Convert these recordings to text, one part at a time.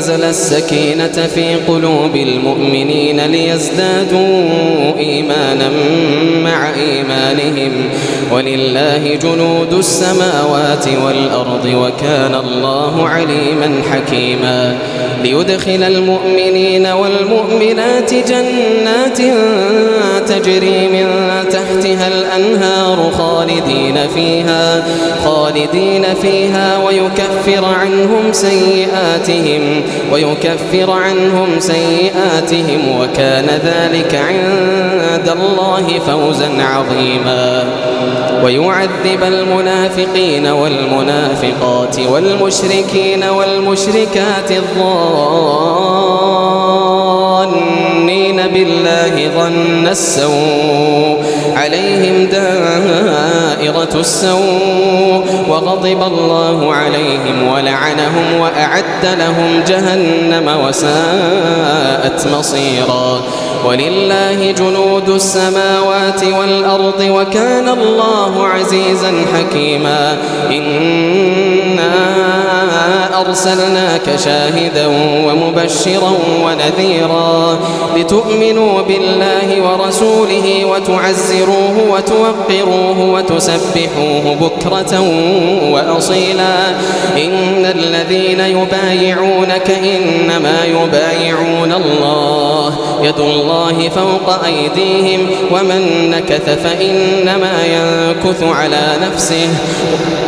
أنزل السكينة في قلوب المؤمنين ليزدادوا إيمانا. إيمانهم. ولله جنود السماوات والأرض وكان الله عليما حكيما. ليدخل المؤمنين والمؤمنات جنات تجري من تحتها الأنهار خالدين فيها خالدين فيها ويكفر عنهم سيئاتهم ويكفر عنهم سيئاتهم. وكان ذلك عند الله فوزا عظيما. ويعذب المنافقين والمنافقات والمشركين والمشركات الظانين بالله ظن السوء عليهم دائرة السوء وغضب الله عليهم ولعنهم وأعد لهم جهنم وساءت مصيرا. ولله جنود السماوات والأرض وكان الله عزيزا حكيما. إنا أرسلناك شاهدا ومبشرا ونذيرا لتؤمنوا بالله ورسوله وتعزروه وتوقروه وتسبحوه بكرة وأصيلا. إن الذين يبايعونك إنما يبايعون الله. يد الله فوق أيديهم ومن نكث فإنما ينكث على نفسه.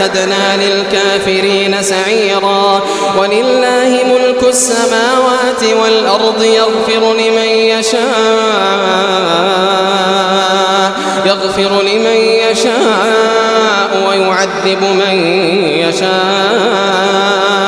أعتدنا للكافرين سعيرا. ولله ملك السماوات والأرض يغفر لمن يشاء يغفر لمن يشاء ويعذب من يشاء.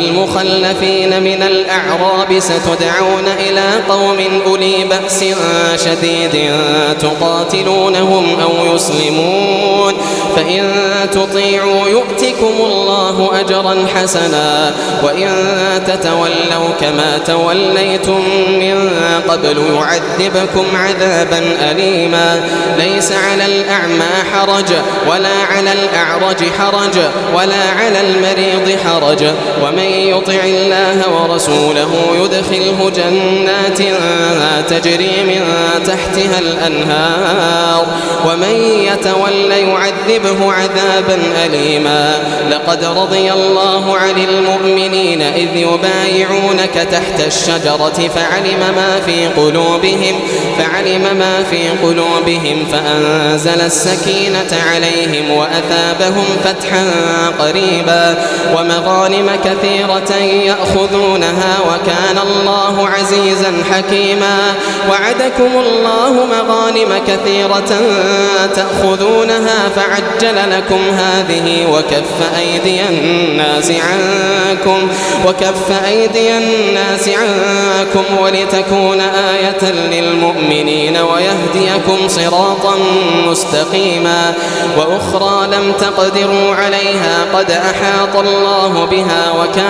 للمخلفين من الأعراب ستدعون إلى قوم أولي بأس شديد تقاتلونهم أو يسلمون. فإن تطيعوا يؤتكم الله أجرا حسنا وإن تتولوا كما توليتم من قبل يعذبكم عذابا أليما. ليس على الأعمى حرج ولا على الأعرج حرج ولا على المريض حرج. ومن يطع الله ورسوله يدخله جنات تجري من تحتها الأنهار. ومن يتول يعذب وعذبه عذابا أليما. لقد رضي الله عن المؤمنين إذ يبايعونك تحت الشجرة فعلم ما في قلوبهم فعلم ما في قلوبهم فأنزل السكينة عليهم وأثابهم فتحا قريبا. ومغانم كثيرة يأخذونها وكان الله عزيزا حكيما. وعدكم الله مغانم كثيرة تأخذونها فعجل لكم هذه وكف أيدي الناس عنكم وكف أيدي الناس عنكم ولتكون آية للمؤمنين ويهديكم صراطا مستقيما. وأخرى لم تقدروا عليها قد أحاط الله بها وكان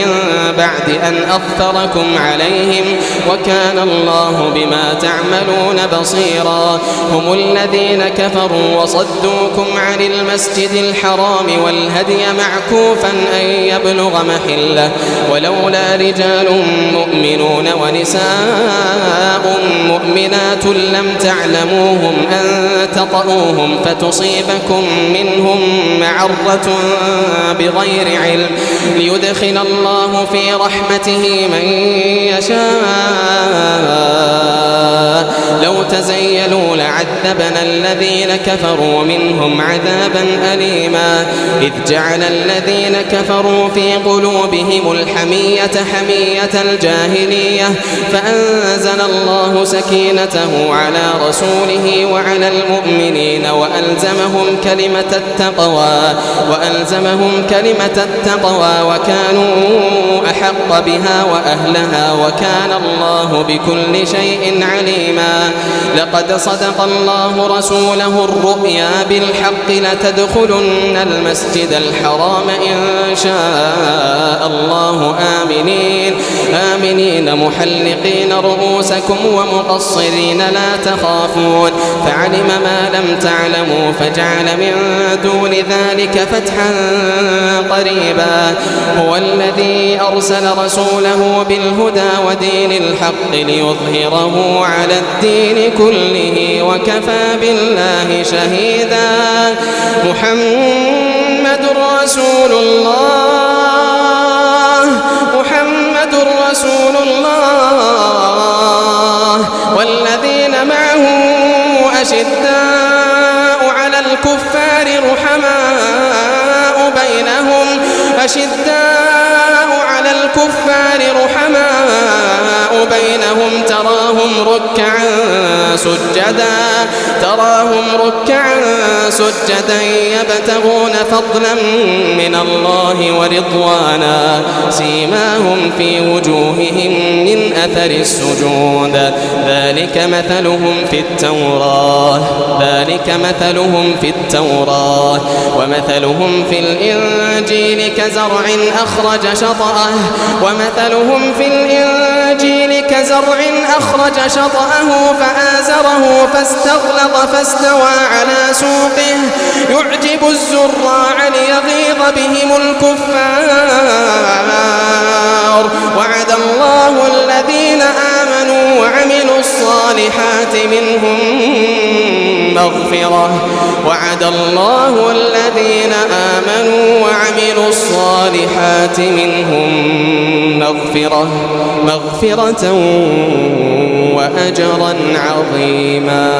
بعد أن أظفركم عليهم وكان الله بما تعملون بصيرا. هم الذين كفروا وصدوكم عن المسجد الحرام والهدي معكوفا أن يبلغ محلة. ولولا رجال مؤمنون ونساء مؤمنات لم تعلموهم أن تطؤوهم فتصيبكم منهم معرة بغير علم. ليدخل الله في رحمته من يشاء. لو تزيلوا لعذبنا الذين كفروا منهم عذابا أليما. إذ جعل الذين كفروا في قلوبهم الحمية حمية الجاهلية فأنزل الله سكينته على رسوله وعلى المؤمنين وألزمهم كلمة التقوى وألزمهم كلمة التقوى وكانوا أحق بها وأهلها وكان الله بكل شيء عليما. لقد صدق الله رسوله الرؤيا بالحق لتدخلن المسجد الحرام إن شاء الله. آمنين. آمنين. محلقين رؤوسكم ومقصرين لا تخافون. فعلم ما لم تعلموا فجعل من دون ذلك فتحا قريبا. هو الذي أرسل رسوله بالهدى ودين الحق ليظهره على الدين كله وكفى بالله شهيدا. محمد رسول الله محمد رسول الله. والذين معه أشداء على الكفار رحماء بينهم أشداء بينهم تراهم ركعا سجدا تراهم ركعا سجدا يبتغون فضلا من الله ورضوانا سيماهم في وجوههم من أثر السجود. ذلك مثلهم في التوراة ذلك مثلهم في التوراة ومثلهم في الإنجيل كزرع أخرج شطأه ومثلهم في الإنجيل كزرع أخرج شطأه فآزره فاستغلظ فاستوى على سوقه. يعجب الزراع ليغيظ بهم الكفار. وعد الله الذين آمنوا وعملوا الصالحات منهم مغفرة. وعد الله الذين آمنوا وعملوا الصالحات منهم مغفرة مغفرة وأجرا عظيما.